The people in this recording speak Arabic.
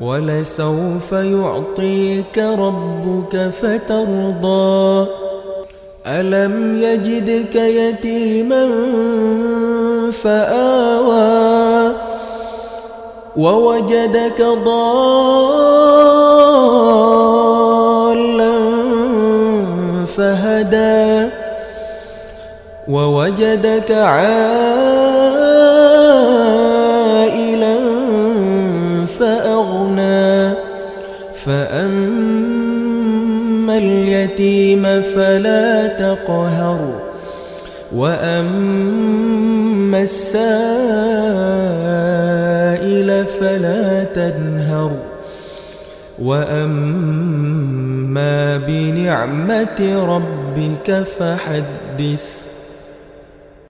وَلَسَوْفَ يُعْطِيكَ رَبُّكَ فَتَرْضَىٰ. أَلَمْ يَجِدْكَ يَتِيمًا فَآوَىٰ. وَوَجَدَكَ ضَالًّا فَهَدَىٰ. وَوَجَدَكَ عَائِلًا فَأَمَّا الْيَتِيمَ فَلَا تَقْهَرْ وَأَمَّا السَّائِلَ فَلَا تَنْهَرْ وَأَمَّا بِنِعْمَةِ رَبِّكَ فَحَدِّثْ